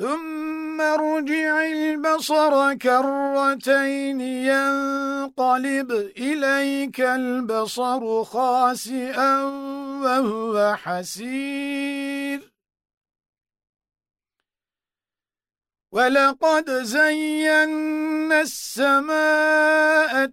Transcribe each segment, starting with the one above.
ثم ارجع البصر كرتين ينقلب إليك البصر خاسئا وهو حسير. ولقد زينا السماء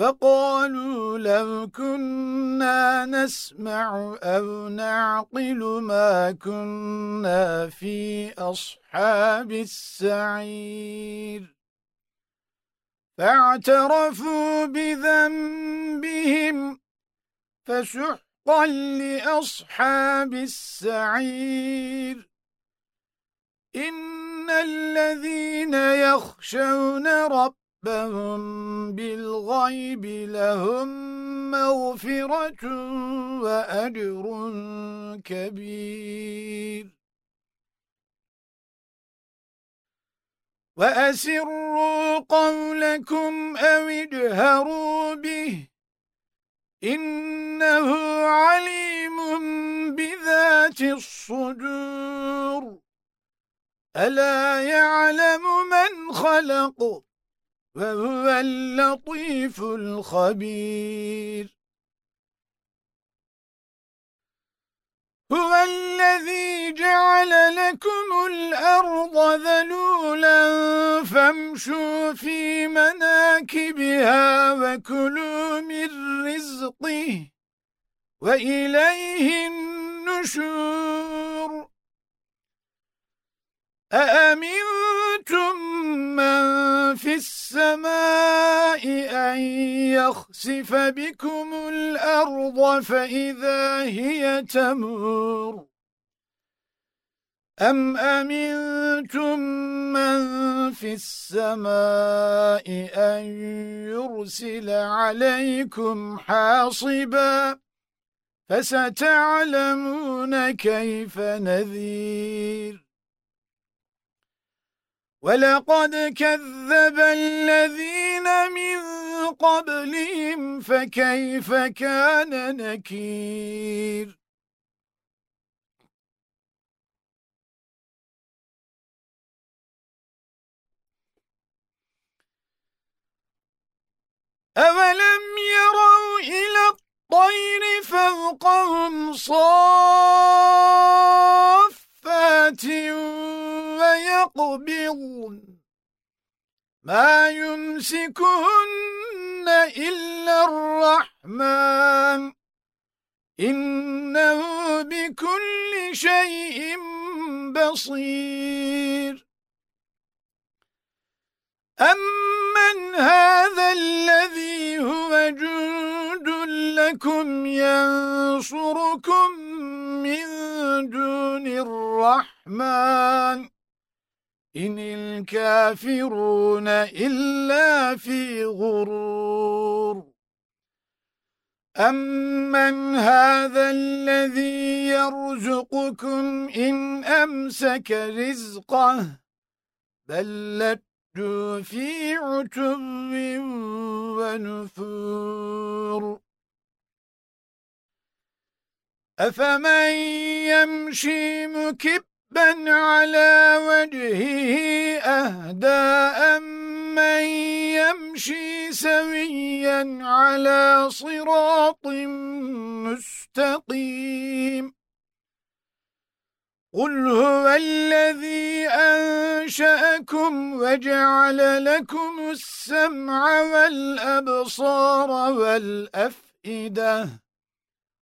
فقالوا لو كنا نسمع أو نعقل ما كنا في أصحاب السعير. فاعترفوا بذنبهم فسحقا لأصحاب السعير. إن الذين يخشون رب ربهم بالغيب لهم مغفرة وأجر كبير وأسروا قولكم أو اجهروا به إنه عليم بذات الصدور ألا يعلم من خلق وهو اللطيف الخبير. هو الذي جعل لكم الأرض ذلولا فامشوا في مناكبها وكلوا من رزقه وإليه النشور. أأمنتم السماء أن يخسف بكم الأرض فإذا هي تمور. أم أمنتم من في السماء أن يرسل عليكم حاصبا؟ فستعلمون كيف نذير. وَلَقَدْ كَذَّبَ الَّذِينَ مِنْ قَبْلِهِمْ فَكَيْفَ كَانَ نَكِيرٌ؟ أَوَلَمْ يَرَوْا إِلَى الطَّيْرِ فَوْقَهُمْ صَافَّاتٍ وَيَقْبِضْنَ مَا يُمْسِكُهُنَّ إِلَّا الرَّحْمَنُ. إِنَّهُ بِكُلِّ شَيْءٍ بَصِيرٌ. أَمَّنْ هَذَا الَّذِي هُوَ جُندٌ لَكُمْ يَنصُرُكُم مِّن دُونِ الرَّحْمَنِ. إِنِ الْكَافِرُونَ إِلَّا فِي غُرُورٍ. أَمَّنْ هَذَا الَّذِي يَرْزُقُكُمْ إِنْ أَمْسَكَ رِزْقَهُ بَل فِي عُتُوٍّ وَنُفُورٍ. أَفَمَن يَمْشِي مُكِبًّا عَلَى وَجْهِهِ أَهْدَىٰ أَمَّن يَمْشِي سَوِيًّا عَلَى صِرَاطٍ مُّسْتَقِيمٍ قُلْ هُوَ الَّذِي أَنشَأَكُمْ وَجَعَلَ لَكُمُ السَّمْعَ وَالْأَبْصَارَ وَالْأَفْئِدَةَ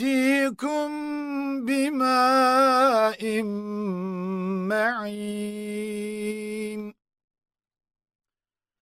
يَأْتِيكُمْ بِمَاءٍ مَعِينٍ.